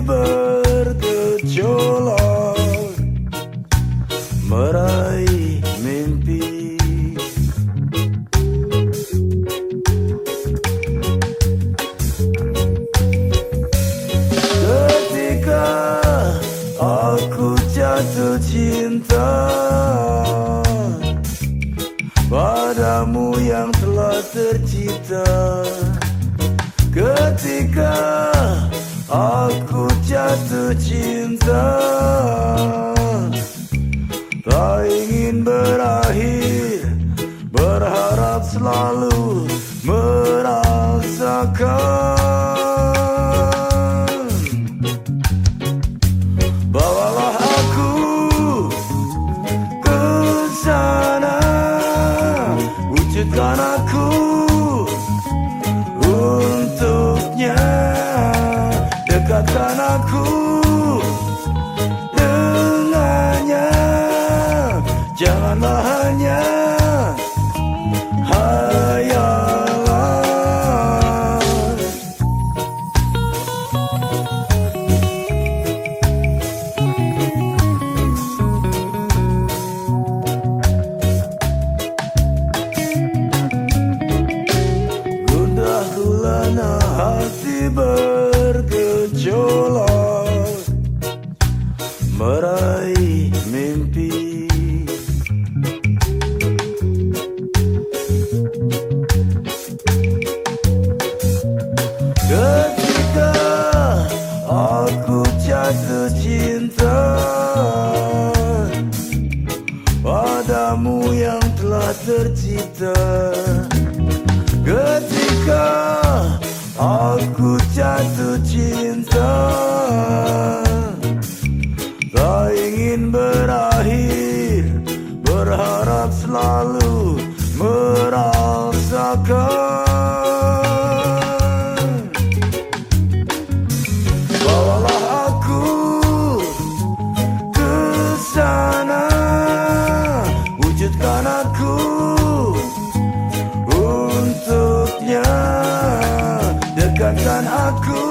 bergejolak Meraih mimpi. Ketika aku jatuh cinta Padamu yang telah tercipta. Ketika aku jatuh cinta. Tak ingin berakhir. Berharap selalu merasakan. Bawalah aku ke sana. Wujudkan aku untuknya aku dengannya. Janganlah hanya hayalan. Hati bergejolak Ketika aku jatuh cinta Padamu yang telah tercipta. Ketika aku jatuh cinta Tak ingin berakhir Berharap selalu merasakan untuknya Dekatkan aku